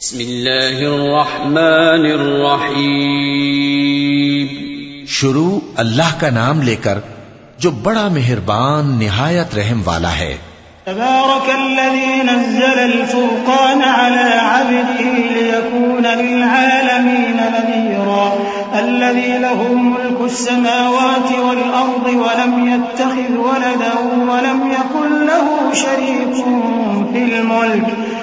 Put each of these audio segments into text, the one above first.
بسم الله الرحمن الرحيم شروع اللہ کا نام لے کر جو بڑا مہربان نہایت رحم والا ہے۔ تبارك الذي نزل الفرقان على عبده ليكون للعالمين نذيرا الذي له ملك السماوات والأرض ولم يتخذ ولدا ولم يكن له شريك في الملك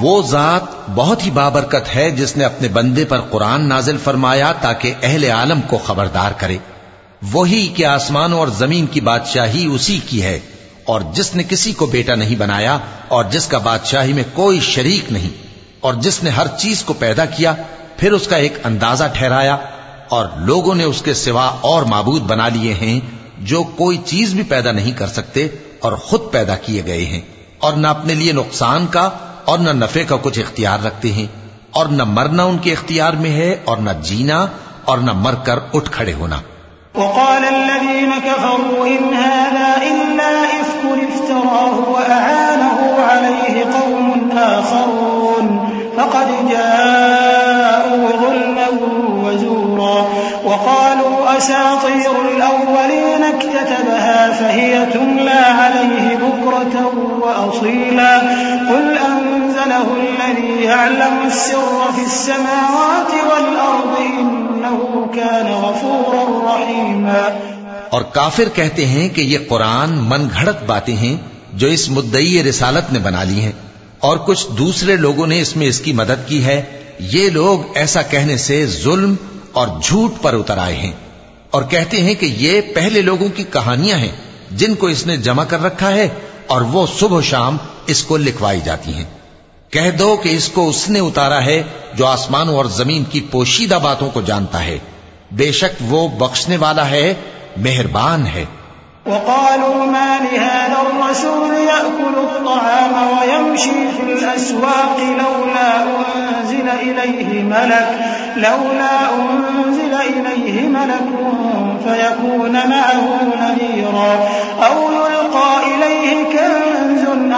وہ ذات بہت ہی بابرکت ہے جس نے اپنے بندے پر قرآن نازل فرمایا تاکہ اہل عالم کو خبردار کرے۔ وہی کہ آسمانوں اور زمین کی بادشاہی اسی کی ہے، اور جس نے کسی کو بیٹا نہیں بنایا، اور جس کا بادشاہی میں کوئی شریک نہیں، اور جس نے ہر چیز کو پیدا کیا، پھر اس کا ایک اندازہ ٹھہرایا، اور لوگوں نے اس کے سوا اور معبود بنا لیے ہیں، جو کوئی چیز بھی پیدا نہیں کر سکتے، اور خود پیدا کیے گئے ہیں، اور نہ اپنے لیے نقصان کا اور نہ نفع کا کچھ اختیار رکھتے ہیں اور نہ مرنا ان کے اختیار میں ہے اور نہ جینا اور نہ مر کر اٹھ کھڑے ہونا۔ وقال الذين كفروا إن هذا إلا إفك افتراه وأعانه عليه قوم آخرون فقد جاءوا ظلما وزورا وقالوا أساطير الأولين اكتتبها فهي تملى عليه بكرة وأصيلا قل أن أنزله الذي يعلم السر في السماوات والأرض إنه كان غفورا رحيما۔ اور کافر کہتے ہیں کہ یہ قرآن من گھڑت باتیں ہیں جو اس مدعی رسالت نے بنا لی ہیں۔ اور کچھ دوسرے لوگوں نے اس میں اس کی مدد کی ہے۔ یہ لوگ ایسا کہنے سے ظلم اور جھوٹ پر اتر آئے ہیں۔ اور کہتے ہیں کہ یہ پہلے لوگوں کی کہانیاں ہیں جن کو اس نے جمع کر رکھا ہے اور وہ صبح و شام اس کو لکھوائی جاتی ہیں۔ کہہ دو کہ اس کو اس نے اتارا ہے جو آسمانوں اور زمین کی پوشیدہ باتوں کو جانتا ہے۔ بے شک وہ بخشنے والا ہے، مہربان ہے۔ وقالوا ما لهذا الرسول يأكل الطعام ويمشي في الأسواق لولا أنزل إليه ملك، لولا أنزل إليه ملك فيكون معه نذيرا، أو يلقى إليه كنز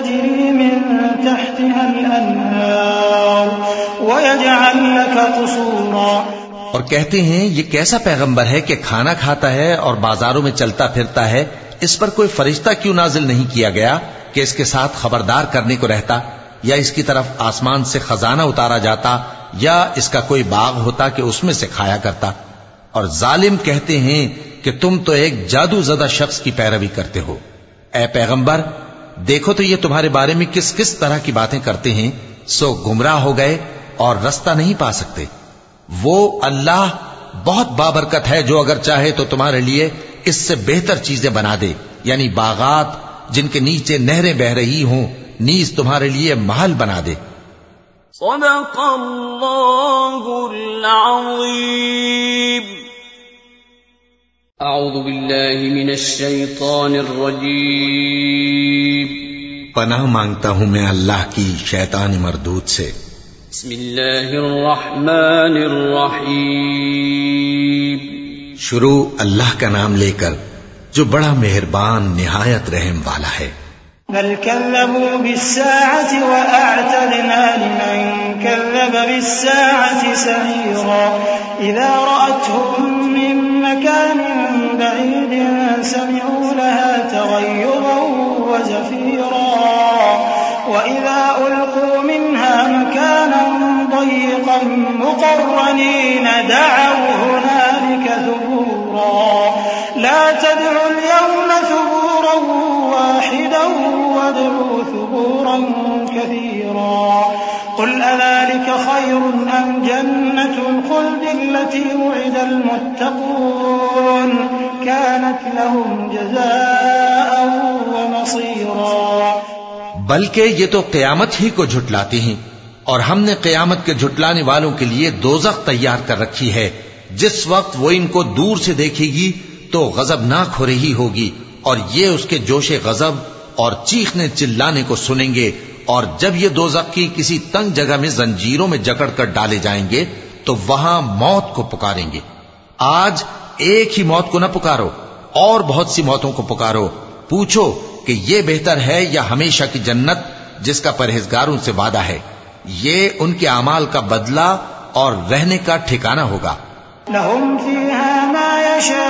تجري من تحتها الأنهار ويجعل لك قصورا. اور کہتے ہیں، یہ کیسا پیغمبر ہے کہ کھانا کھاتا ہے اور بازاروں میں چلتا پھرتا ہے؟ اس پر کوئی فرشتہ کیوں نازل نہیں کیا گیا کہ اس کے ساتھ خبردار کرنے کو رہتا یا اس کی طرف آسمان سے خزانہ اتارا جاتا یا اس کا کوئی باغ ہوتا کہ اس میں سے کھایا کرتا؟ اور ظالم کہتے ہیں کہ تم تو ایک جادو زدہ شخص کی پیروی کرتے ہو۔ اے پیغمبر دیکھو تو یہ تمہارے بارے میں کس کس طرح کی باتیں کرتے ہیں سو گمراہ ہو گئے اور رستہ نہیں پا سکتے۔ وہ اللہ بہت بابرکت ہے جو اگر چاہے تو تمہارے لیے اس سے بہتر چیزیں بنا دے یعنی باغات جن کے نیچے نہریں بہ رہی ہوں نیز تمہارے لیے محل بنا دے۔ صدق الله العظيم أعوذ بالله من الشيطان الرجيم پناہ مانگتا ہوں میں اللہ کی شیطان مردود سے۔ بسم الله الرحمن الرحيم شروع اللہ کا نام لے کر جو بڑا مہربان نہایت رحم والا ہے۔ بل كذبوا بالساعة وأعتدنا لمن كذب بالساعة سعيرا إذا رأتهم من مكان بعيد سمعوا لها تغيظا وزفيرا وإذا ألقوا منها مكانا ضيقا مقرنين دعوا هنالك ثبورا تدعوا اليوم ثبورا واحدا وادعوا ثبورا كثيرا. قل أذلك خير أم جنة؟ الخلد التي وعد المتقون. كانت لهم جزاء ومصيرا. بلکہ یہ تو قیامت ہی کو جھٹلاتے ہیں اور ہم نے قیامت کے جھٹلانے والوں کے لیے دوزخ تیار کر رکھی ہے۔ جس وقت وہ ان کو دور سے دیکھے گی تو غضب ناک ہو رہی ہوگی اور یہ اس کے جوش غضب اور چیخنے چلانے کو سنیں گے اور جب یہ دو کی کسی تنگ جگہ میں زنجیروں میں جکڑ کر ڈالے جائیں گے تو وہاں موت کو پکاریں گے۔ آج ایک ہی موت کو نہ پکارو، اور بہت سی موتوں کو پکارو۔ پوچھو کہ یہ بہتر ہے یا ہمیشہ کی جنت جس کا پرہیزگاروں سے وعدہ ہے۔ یہ ان کے اعمال کا بدلہ اور رہنے کا ٹھکانہ ہوگا۔ لهم فيها ما يشاءون۔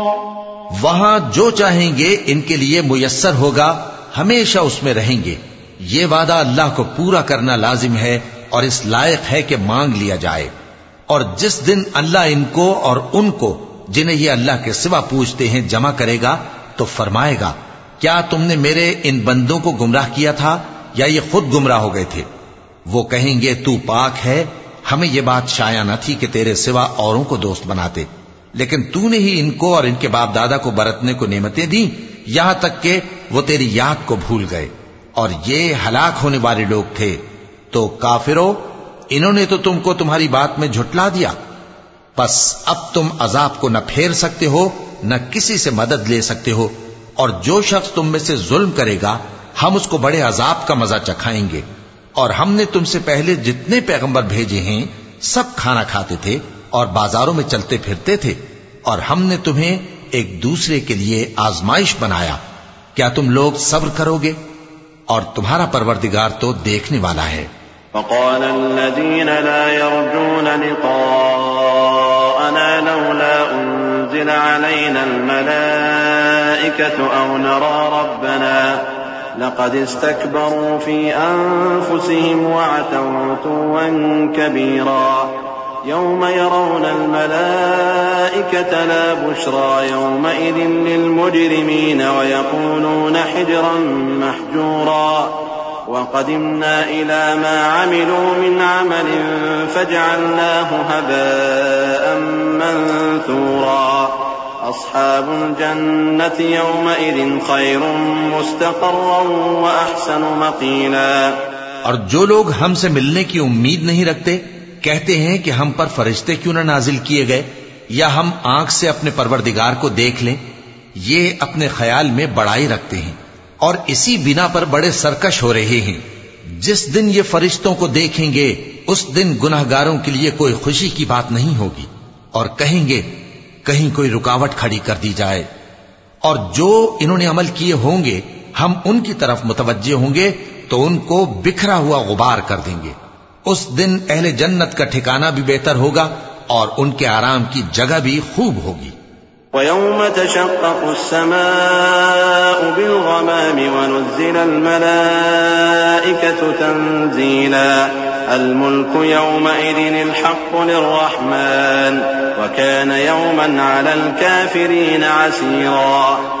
وہاں جو چاہیں گے ان کے لیے میسر ہوگا، ہمیشہ اس میں رہیں گے۔ یہ وعدہ اللہ کو پورا کرنا لازم ہے اور اس لائق ہے کہ مانگ لیا جائے۔ اور جس دن اللہ ان کو اور ان کو جنہیں یہ اللہ کے سوا پوچھتے ہیں جمع کرے گا، تو فرمائے گا، کیا تم نے میرے ان بندوں کو گمراہ کیا تھا یا یہ خود گمراہ ہو گئے تھے؟ وہ کہیں گے، تو پاک ہے، ہمیں یہ بات شایا نہ تھی کہ تیرے سوا اوروں کو دوست بناتے۔ لیکن تو نے ہی ان کو اور ان کے باپ دادا کو برتنے کو نعمتیں دی یہاں تک کہ وہ تیری یاد کو بھول گئے۔ اور یہ ہلاک ہونے والے لوگ تھے۔ تو کافرو، انہوں نے تو تم کو تمہاری بات میں جھٹلا دیا۔ بس اب تم عذاب کو نہ پھیر سکتے ہو، نہ کسی سے مدد لے سکتے ہو۔ اور جو شخص تم میں سے ظلم کرے گا، ہم اس کو بڑے عذاب کا مزہ چکھائیں گے۔ اور ہم نے تم سے پہلے جتنے پیغمبر بھیجے ہیں، سب کھانا کھاتے تھے۔ اور بازاروں میں چلتے پھرتے تھے اور ہم نے تمہیں ایک دوسرے کے لیے آزمائش بنایا۔ کیا تم لوگ صبر کرو گے؟ اور تمہارا پروردگار تو دیکھنے والا ہے۔ وقال الذين لا يرجون لقاءنا لولا أنزل علينا الملائكة أو نرى ربنا لقد استكبروا في أنفسهم وعتوا عتوا كبيرا يوم يرون الملائكة لا بشرى يومئذ للمجرمين ويقولون حجرا محجورا وقدمنا إلى ما عملوا من عمل فجعلناه هباء منثورا أصحاب الجنة يومئذ خير مستقرا وأحسن مقيلا اور جو لوگ ہم سے ملنے کی امید نہیں رکھتے کہتے ہیں کہ ہم پر فرشتے کیوں نہ نازل کیے گئے یا ہم آنکھ سے اپنے پروردگار کو دیکھ لیں، یہ اپنے خیال میں بڑائی رکھتے ہیں اور اسی بنا پر بڑے سرکش ہو رہے ہیں۔ جس دن یہ فرشتوں کو دیکھیں گے، اس دن گناہ گاروں کے لیے کوئی خوشی کی بات نہیں ہوگی اور کہیں گے، کہیں کوئی رکاوٹ کھڑی کر دی جائے۔ اور جو انہوں نے عمل کیے ہوں گے، ہم ان کی طرف متوجہ ہوں گے تو ان کو بکھرا ہوا غبار کر دیں گے۔ اس دن اہل جنت کا ٹھکانہ بھی بہتر ہوگا اور ان کے آرام کی جگہ بھی خوب ہوگی ويوم تشقق السماء بالغمام ونزل الملائكة تنزيلا. الملك يومئذ الحق للرحمن وكان يوما على الكافرين عسيرا.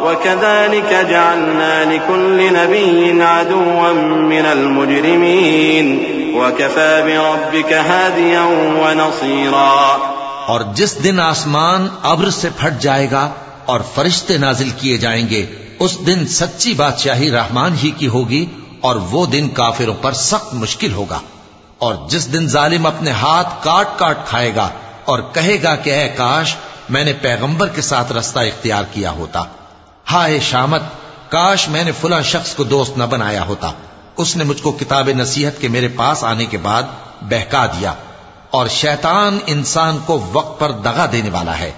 وكذلك جعلنا لكل نبي عدوا من المجرمين. وكفى بربك هاديا ونصيرا. اور جس دن آسمان ابر سے پھٹ جائے گا اور فرشتے نازل کیے جائیں گے، اس دن سچی بادشاہی رحمان ہی کی ہوگی اور وہ دن کافروں پر سخت مشکل ہوگا۔ اور جس دن ظالم اپنے ہاتھ کاٹ کاٹ کھائے گا اور کہے گا کہ اے کاش، میں نے پیغمبر کے ساتھ رستہ اختیار کیا ہوتا۔ ہائے شامت، کاش میں نے فلاں شخص کو دوست نہ بنایا ہوتا۔ اس نے مجھ کو کتاب نصیحت کے میرے پاس آنے کے بعد بہکا دیا۔ اور شیطان انسان کو وقت پر دغا دینے والا ہے۔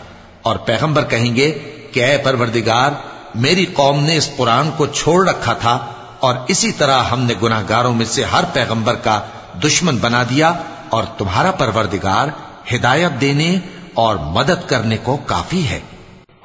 اور پیغمبر کہیں گے کہ اے پروردگار، میری قوم نے اس قرآن کو چھوڑ رکھا تھا اور اسی طرح ہم نے گناہ گاروں میں سے ہر پیغمبر کا دشمن بنا دیا اور تمہارا پروردگار ہدایت دینے اور مدد کرنے کو کافی ہے۔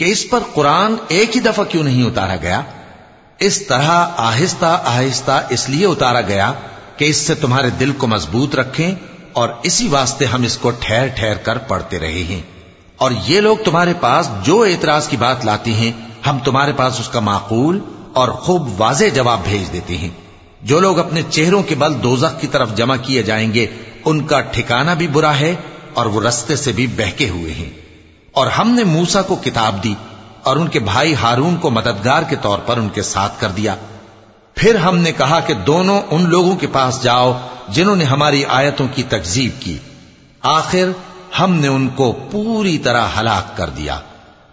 کہ اس پر قرآن ایک ہی دفعہ کیوں نہیں اتارا گیا؟ اس طرح آہستہ آہستہ اس لیے اتارا گیا کہ اس سے تمہارے دل کو مضبوط رکھیں اور اسی واسطے ہم اس کو ٹھہر ٹھہر کر پڑھتے رہے ہیں۔ اور یہ لوگ تمہارے پاس جو اعتراض کی بات لاتی ہیں، ہم تمہارے پاس اس کا معقول اور خوب واضح جواب بھیج دیتے ہیں۔ جو لوگ اپنے چہروں کے بل دوزخ کی طرف جمع کیے جائیں گے، ان کا ٹھکانہ بھی برا ہے اور وہ رستے سے بھی بہکے ہوئے ہیں۔ اور ہم نے موسا کو کتاب دی اور ان کے بھائی ہارون کو مددگار کے طور پر ان کے ساتھ کر دیا۔ پھر ہم نے کہا کہ دونوں ان لوگوں کے پاس جاؤ جنہوں نے ہماری آیتوں کی تکزیب کی۔ آخر ہم نے ان کو پوری طرح ہلاک کر دیا۔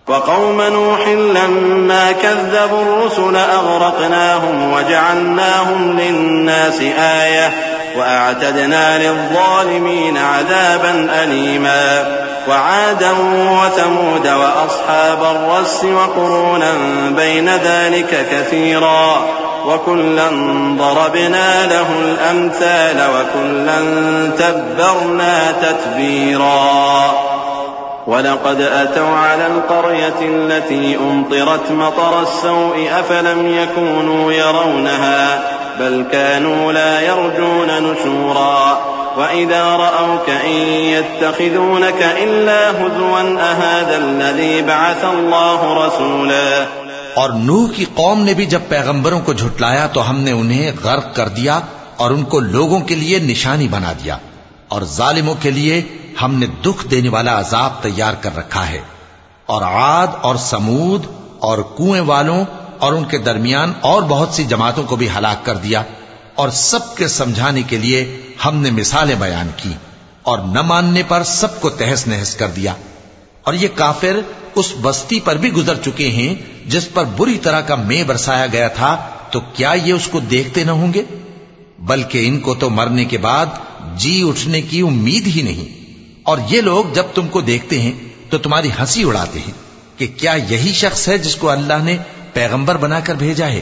وقوم نوح لما كذبوا الرسل أغرقناهم وجعلناهم للناس آية وأعتدنا للظالمين عذابا أليما وعادا وثمود وأصحاب الرس وقرونا بين ذلك كثيرا وكلا ضربنا له الأمثال وكلا تبرنا تتبيرا ولقد أتوا على القرية التي أمطرت مطر السوء أفلم يكونوا يرونها بل كانوا لا يرجون نشورا وإذا رأوك إن يتخذونك إلا هزوا أهذا الذي بعث الله رسولا اور نوح کی قوم نے بھی جب پیغمبروں کو جھٹلایا تو ہم نے انہیں غرق کر دیا اور ان کو لوگوں کے لیے نشانی بنا دیا اور ظالموں کے لیے ہم نے دکھ دینے والا عذاب تیار کر رکھا ہے اور عاد اور سمود اور کنویں والوں اور ان کے درمیان اور بہت سی جماعتوں کو بھی ہلاک کر دیا اور سب کے سمجھانے کے لیے ہم نے مثالیں بیان کی اور نہ ماننے پر سب کو تہس نہس کر دیا۔ اور یہ کافر اس بستی پر بھی گزر چکے ہیں جس پر بری طرح کا میں برسایا گیا تھا، تو کیا یہ اس کو دیکھتے نہ ہوں گے؟ بلکہ ان کو تو مرنے کے بعد جی اٹھنے کی امید ہی نہیں۔ اور یہ لوگ جب تم کو دیکھتے ہیں، تو تمہاری ہنسی اڑاتے ہیں کہ کیا یہی شخص ہے جس کو اللہ نے پیغمبر بنا کر بھیجا ہے؟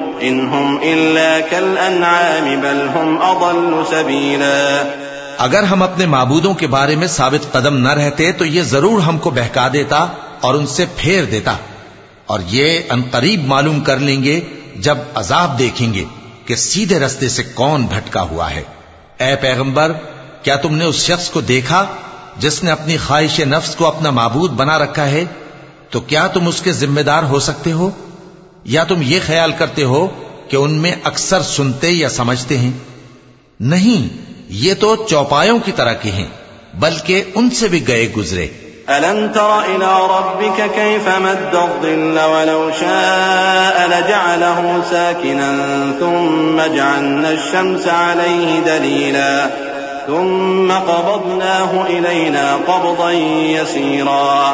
إن هم إلا بل هم أضل سبيلا۔ اگر ہم اپنے معبودوں کے بارے میں ثابت قدم نہ رہتے تو یہ ضرور ہم کو بہکا دیتا اور ان سے پھیر دیتا۔ اور یہ انقریب معلوم کر لیں گے جب عذاب دیکھیں گے کہ سیدھے رستے سے کون بھٹکا ہوا ہے۔ اے پیغمبر، کیا تم نے اس شخص کو دیکھا جس نے اپنی خواہش نفس کو اپنا معبود بنا رکھا ہے؟ تو کیا تم اس کے ذمہ دار ہو سکتے ہو؟ یا تم یہ خیال کرتے ہو کہ ان میں اکثر سنتے یا سمجھتے ہیں؟ نہیں، یہ تو چوپایوں کی طرح کے ہیں، بلکہ ان سے بھی گئے گزرے۔ ألم تر إلى ربك كيف مد الظل ولو شاء لجعله ساكنا ثم جعلنا الشمس عليه دليلا ثم قبضناه إلينا قبضا يسيرا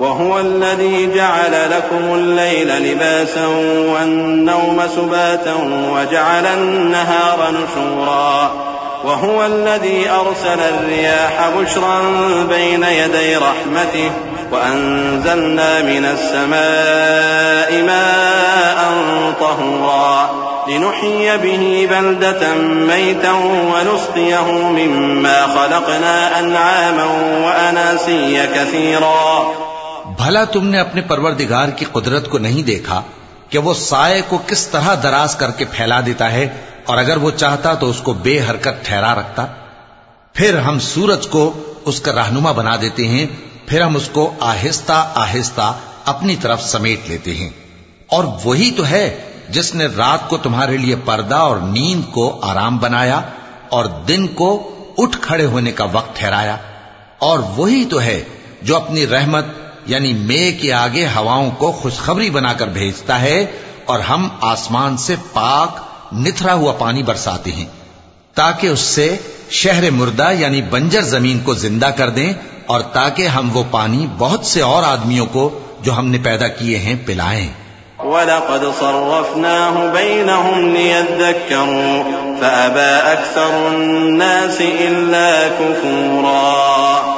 وهو الذي جعل لكم الليل لباسا والنوم سباتا وجعل النهار نشورا وهو الذي أرسل الرياح بشرا بين يدي رحمته وأنزلنا من السماء ماء طهورا لنحيي به بلدة ميتا ونسقيه مما خلقنا أنعاما وأناسيا كثيرا بھلا تم نے اپنے پروردگار کی قدرت کو نہیں دیکھا کہ وہ سائے کو کس طرح دراز کر کے پھیلا دیتا ہے اور اگر وہ چاہتا تو اس کو بے حرکت ٹھہرا رکھتا۔ پھر ہم سورج کو اس کا رہنما بنا دیتے ہیں، پھر ہم اس کو آہستہ آہستہ اپنی طرف سمیٹ لیتے ہیں۔ اور وہی تو ہے جس نے رات کو تمہارے لیے پردہ اور نیند کو آرام بنایا اور دن کو اٹھ کھڑے ہونے کا وقت ٹھہرایا۔ اور وہی تو ہے جو اپنی رحمت یعنی مے کے آگے ہواؤں کو خوشخبری بنا کر بھیجتا ہے اور ہم آسمان سے پاک نتھرا ہوا پانی برساتے ہیں تاکہ اس سے شہر مردہ یعنی بنجر زمین کو زندہ کر دیں اور تاکہ ہم وہ پانی بہت سے اور آدمیوں کو جو ہم نے پیدا کیے ہیں پلائیں۔ ولقد صرفناه بينهم ليذكروا فأبى أكثر الناس إلا كفورا۔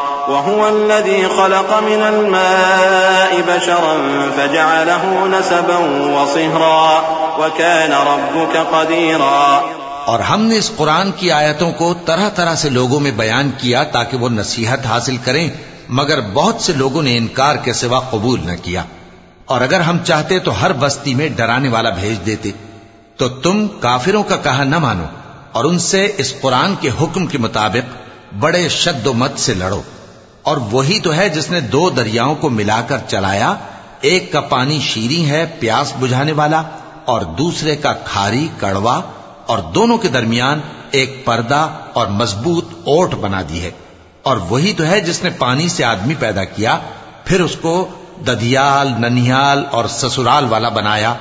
وهو الذي خلق من الماء بشرا فجعله نسبا وصهرا وكان ربك قديرا. اور ہم نے اس قرآن کی آیتوں کو طرح طرح سے لوگوں میں بیان کیا تاکہ وہ نصیحت حاصل کریں، مگر بہت سے لوگوں نے انکار کے سوا قبول نہ کیا۔ اور اگر ہم چاہتے تو ہر بستی میں ڈرانے والا بھیج دیتے، تو تم کافروں کا کہا نہ مانو اور ان سے اس قرآن کے حکم کے مطابق بڑے شد و مت سے لڑو۔ اور وہی تو ہے جس نے دو دریاؤں کو ملا کر چلایا، ایک کا پانی شیریں ہے پیاس بجھانے والا اور دوسرے کا کھاری کڑوا، اور دونوں کے درمیان ایک پردہ اور مضبوط اوٹ بنا دی ہے۔ اور وہی تو ہے جس نے پانی سے آدمی پیدا کیا، پھر اس کو ددیال ننیال اور سسرال والا بنایا،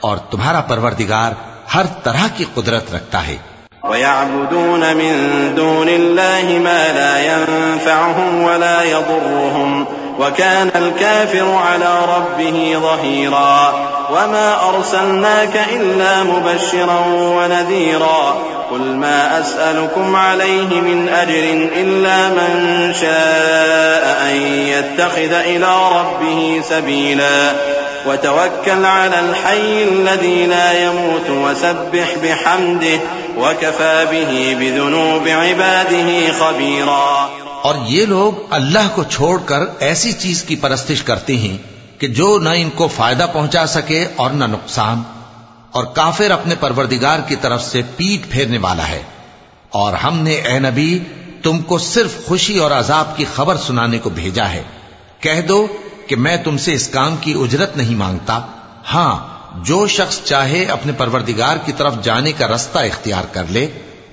اور تمہارا پروردگار ہر طرح کی قدرت رکھتا ہے۔ ويعبدون من دون الله ما لا ينفعهم ولا يضرهم وكان الكافر على ربه ظهيرا وما أرسلناك إلا مبشرا ونذيرا قل ما أسألكم عليه من أجر إلا من شاء أن يتخذ إلى ربه سبيلا وتوكل على الحي الذي لا يموت وسبح بحمده وكفى به بذنوب عباده خبيرا اور یہ لوگ اللہ کو چھوڑ کر ایسی چیز کی پرستش کرتے ہیں کہ جو نہ ان کو فائدہ پہنچا سکے اور نہ نقصان، اور کافر اپنے پروردگار کی طرف سے پیٹ پھیرنے والا ہے۔ اور ہم نے اے نبی، تم کو صرف خوشی اور عذاب کی خبر سنانے کو بھیجا ہے۔ کہہ دو کہ میں تم سے اس کام کی اجرت نہیں مانگتا۔ ہاں جو شخص چاہے اپنے پروردگار کی طرف جانے کا رستہ اختیار کر لے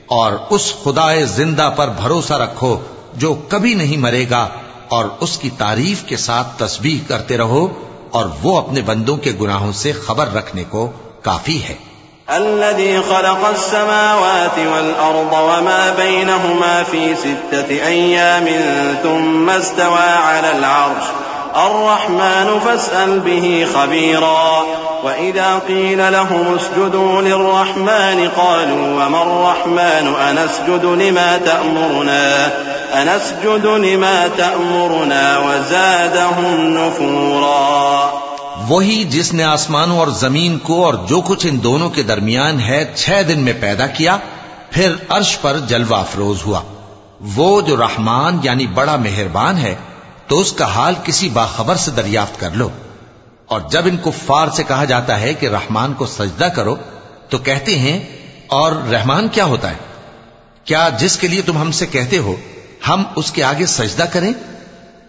اور اس خدا زندہ پر بھروسہ رکھو جو کبھی نہیں مرے گا اور اس کی تعریف کے ساتھ تسبیح کرتے رہو اور وہ اپنے بندوں کے گناہوں سے خبر رکھنے کو کافی ہے۔ الذي خلق السماوات والأرض وما بينهما في ستة أيام ثم استوى على العرش. الرحمن فاسأل به خبيرا. وإذا قيل لهم اسجدوا للرحمن قالوا وما الرحمن أنسجد لما تأمرنا أنسجد لما تأمرنا وزادهم نفورا وہی جس نے آسمانوں اور زمین کو اور جو کچھ ان دونوں کے درمیان ہے چھ دن میں پیدا کیا، پھر عرش پر جلوہ افروز ہوا۔ وہ جو رحمان یعنی بڑا مہربان ہے، تو اس کا حال کسی باخبر سے دریافت کر لو۔ اور جب ان کفار سے کہا جاتا ہے کہ رحمان کو سجدہ کرو، تو کہتے ہیں، اور رحمان کیا ہوتا ہے؟ کیا جس کے لیے تم ہم سے کہتے ہو، ہم اس کے آگے سجدہ کریں؟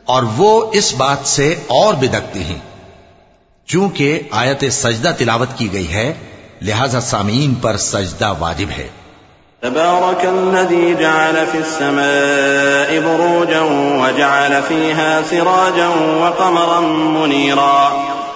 اور وہ اس بات سے اور بدکتے ہیں۔ چونکہ آیت سجدہ تلاوت کی گئی ہے، لہذا سامعین پر سجدہ واجب ہے۔ تبارك الذي جعل في السماء بروجا وجعل فيها سراجا وقمرا منيرا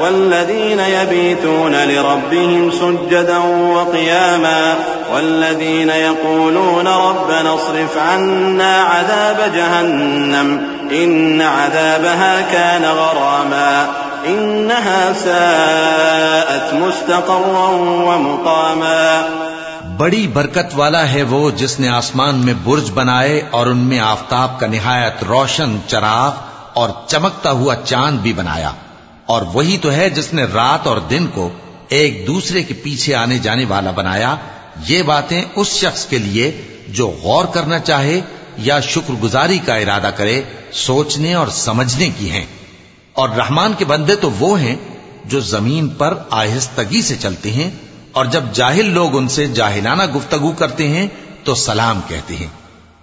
والذين يبيتون لربهم سجدا وقياما والذين يقولون ربنا اصرف عنا عذاب جهنم إن عذابها كان غراما إنها ساءت مستقرا ومقاما بڑی برکت والا ہے وہ جس نے آسمان میں برج بنائے اور ان میں آفتاب کا نہایت روشن، چراغ اور چمکتا ہوا چاند بھی بنایا۔ اور وہی تو ہے جس نے رات اور دن کو ایک دوسرے کے پیچھے آنے جانے والا بنایا۔ یہ باتیں اس شخص کے لیے جو غور کرنا چاہے یا شکر گزاری کا ارادہ کرے، سوچنے اور سمجھنے کی ہیں۔ اور رحمان کے بندے تو وہ ہیں جو زمین پر آہستگی سے چلتے ہیں اور جب جاہل لوگ ان سے جاہلانہ گفتگو کرتے ہیں تو سلام کہتے ہیں۔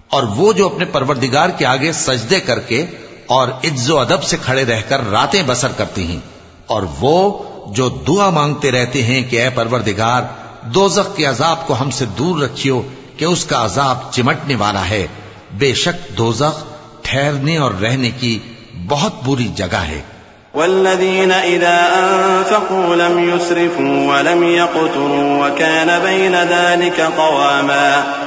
اور وہ جو اپنے پروردگار کے آگے سجدے کر کے اور عز و ادب سے کھڑے رہ کر راتیں بسر کرتی ہیں۔ اور وہ جو دعا مانگتے رہتے ہیں کہ اے پروردگار، دوزخ کے عذاب کو ہم سے دور رکھیو کہ اس کا عذاب چمٹنے والا ہے۔ بے شک دوزخ ٹھہرنے اور رہنے کی بہت بری جگہ ہے۔ والذين إذا أنفقوا لم يسرفوا ولم يقتروا وكان بين ذلك قواما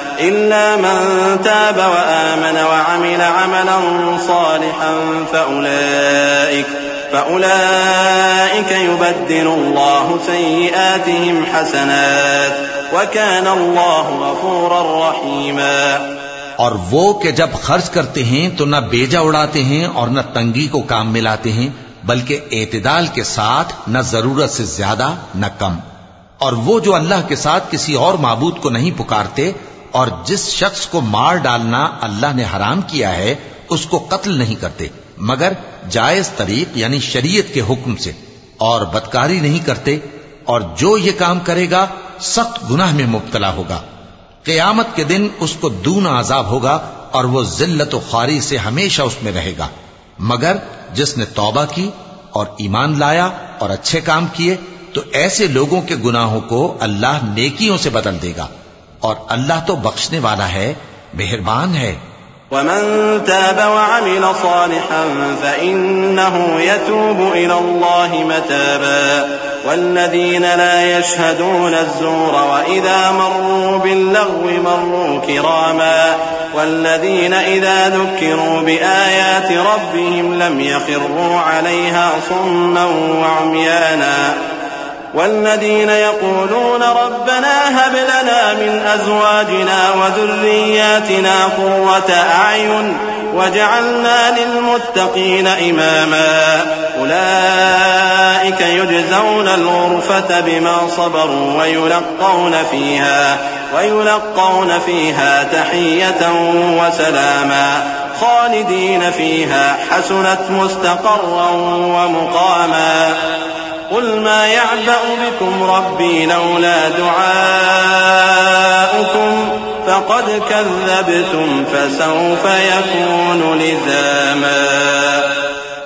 إلا من تاب وآمن وعمل عملا صالحا فأولئك فأولئك يبدل الله سيئاتهم حسنات وكان الله غفورا رحيما. اور وہ کہ جب خرچ کرتے ہیں تو نہ بیجا اڑاتے ہیں اور نہ تنگی کو کام میں لاتے ہیں، بلکہ اعتدال کے ساتھ نہ ضرورت سے زیادہ نہ کم۔ اور وہ جو اللہ کے ساتھ کسی اور معبود کو نہیں پکارتے اور جس شخص کو مار ڈالنا اللہ نے حرام کیا ہے، اس کو قتل نہیں کرتے، مگر جائز طریق یعنی شریعت کے حکم سے، اور بدکاری نہیں کرتے، اور جو یہ کام کرے گا، سخت گناہ میں مبتلا ہوگا۔ قیامت کے دن اس کو دون عذاب ہوگا اور وہ ذلت و خواری سے ہمیشہ اس میں رہے گا۔ مگر جس نے توبہ کی اور ایمان لایا اور اچھے کام کیے، تو ایسے لوگوں کے گناہوں کو اللہ نیکیوں سے بدل دے گا۔ اور اللہ تو بخشنے والا ہے مہربان ہے ومن تاب وعمل صالحا فإنه يتوب إلى الله متابا والذين لا يشهدون الزور وإذا مروا باللغو مروا كراما والذين إذا ذكروا بآيات ربهم لم يخروا عليها صما وعميانا والذين يقولون ربنا هب لنا من أزواجنا وذرياتنا قرة أعين وجعلنا للمتقين إماما. أولئك يجزون الغرفة بما صبروا ويلقون فيها ويلقون فيها تحية وسلاما. خالدين فيها حسنت مستقرا ومقاما. قل ما يعبأ بكم ربي لولا دعاؤكم فقد كذبتم فسوف يكون لزاما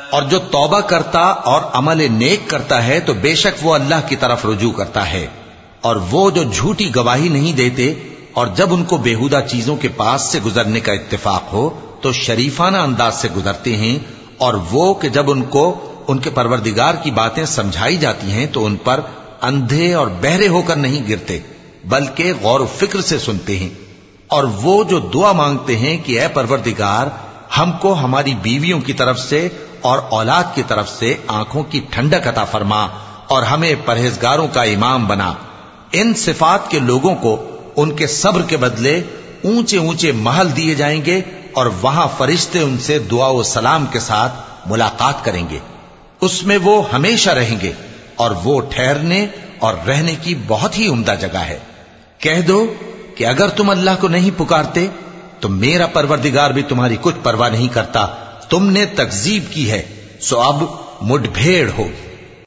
اور جو توبہ کرتا اور عمل نیک کرتا ہے تو بے شک وہ اللہ کی طرف رجوع کرتا ہے اور وہ جو جھوٹی گواہی نہیں دیتے اور جب ان کو بےحدہ چیزوں کے پاس سے گزرنے کا اتفاق ہو تو شریفانہ انداز سے گزرتے ہیں اور وہ کہ جب ان کو ان کے پروردگار کی باتیں سمجھائی جاتی ہیں تو ان پر اندھے اور بہرے ہو کر نہیں گرتے، بلکہ غور و فکر سے سنتے ہیں۔ اور وہ جو دعا مانگتے ہیں کہ اے پروردگار، ہم کو ہماری بیویوں کی طرف سے اور اولاد کی طرف سے آنکھوں کی ٹھنڈک عطا فرما اور ہمیں پرہیزگاروں کا امام بنا۔ ان صفات کے لوگوں کو ان کے صبر کے بدلے اونچے اونچے محل دیے جائیں گے اور وہاں فرشتے ان سے دعا و سلام کے ساتھ ملاقات کریں گے۔ اس میں وہ ہمیشہ رہیں گے اور وہ ٹھہرنے اور رہنے کی بہت ہی عمدہ جگہ ہے۔ کہہ دو کہ اگر تم اللہ کو نہیں پکارتے، تو میرا پروردگار بھی تمہاری کچھ پرواہ نہیں کرتا۔ تم نے تکزیب کی ہے، سو اب مڈ بھیڑ ہوگی